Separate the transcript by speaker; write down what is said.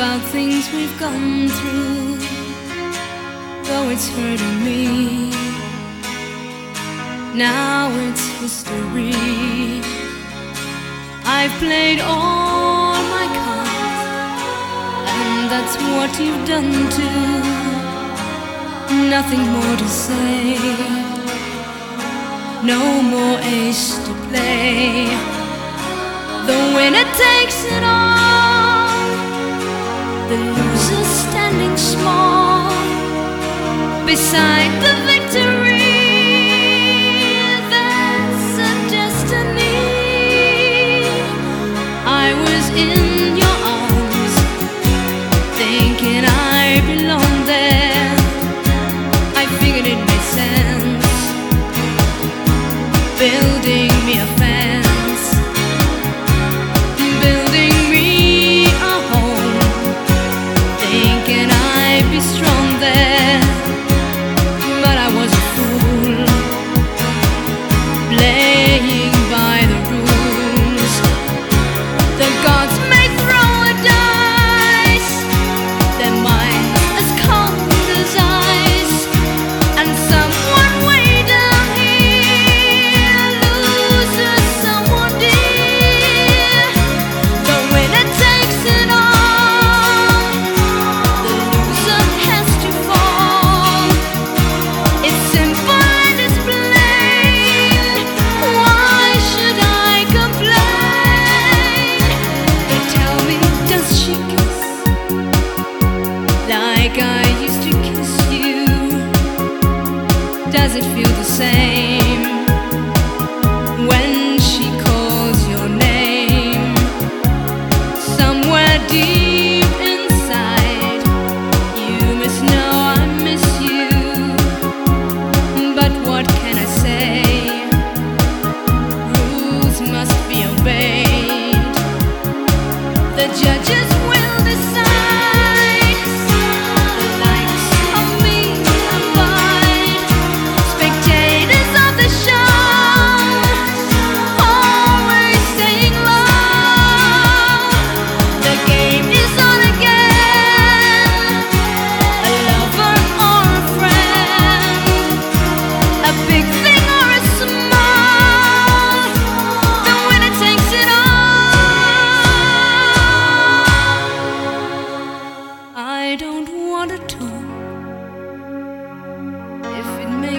Speaker 1: about things we've gone through, though it's hurting me. Now it's history. I've played all my cards, and that's what you've done too. Nothing more to say, no more ace to play. The winner takes it all, the loser standing small beside the victory. That's a destiny. I was in The judges